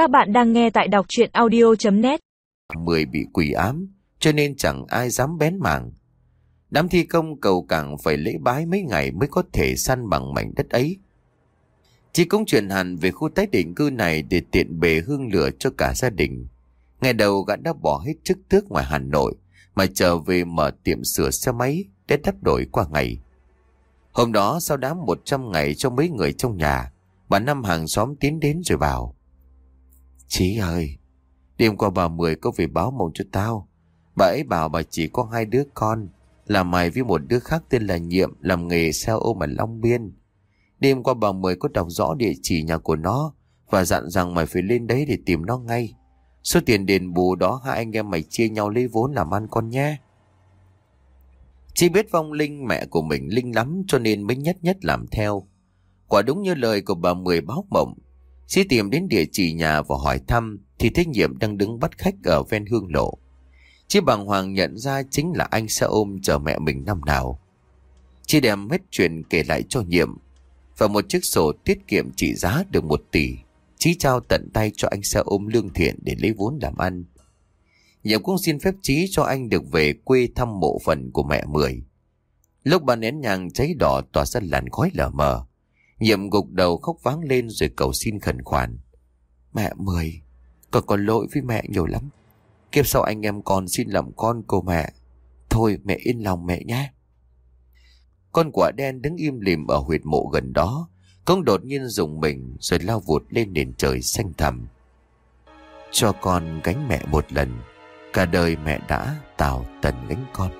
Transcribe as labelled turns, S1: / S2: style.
S1: Các bạn đang nghe tại đọc chuyện audio.net
S2: Mười bị quỷ ám, cho nên chẳng ai dám bén mảng. Đám thi công cầu cảng phải lễ bái mấy ngày mới có thể săn bằng mảnh đất ấy. Chị cũng chuyển hẳn về khu tái định cư này để tiện bề hương lửa cho cả gia đình. Ngày đầu gã đã bỏ hết chức tước ngoài Hà Nội mà trở về mở tiệm sửa xe máy để đắp đổi qua ngày. Hôm đó sau đám 100 ngày cho mấy người trong nhà, bà Năm hàng xóm tiến đến rồi bảo. Chí ơi, đêm qua bà Mười có về báo mộng cho tao. Bà ấy bảo bà chỉ có hai đứa con, là mày với một đứa khác tên là Nhiệm làm nghề xe ôm ở Long Biên. Đêm qua bà Mười có đọc rõ địa chỉ nhà của nó và dặn rằng mày phải lên đấy để tìm nó ngay. Số tiền đền bù đó hai anh em mày chia nhau lấy vốn làm ăn con nhé. Chỉ biết vong linh mẹ của mình linh lắm cho nên mới nhất nhất làm theo. Quả đúng như lời của bà Mười báo mộng. Sĩ tìm đến địa chỉ nhà và hỏi thăm, thì thấy nhiệm đang đứng bắt khách ở ven hương lộ. Chị bằng hoàng nhận ra chính là anh xe ôm chờ mẹ mình năm nào. Chị đem hết chuyện kể lại cho nhiệm, và một chiếc sổ tiết kiệm trị giá được một tỷ. Chí trao tận tay cho anh xe ôm lương thiện để lấy vốn làm ăn. Nhiệm cũng xin phép Chí cho anh được về quê thăm mộ phần của mẹ Mười. Lúc bà nén nhang cháy đỏ, tỏa ra làn khói lờ mờ. Nhiệm gục đầu khóc váng lên rồi cầu xin khẩn khoản. Mẹ Mười, con có lỗi với mẹ nhiều lắm. Kiếp sau anh em con xin làm con cô mẹ. Thôi mẹ yên lòng mẹ nhé. Con quả đen đứng im lìm ở huyệt mộ gần đó. Công đột nhiên dùng mình rồi lao vụt lên nền trời xanh thẳm. Cho con gánh mẹ một lần. Cả đời mẹ đã tạo tần gánh con.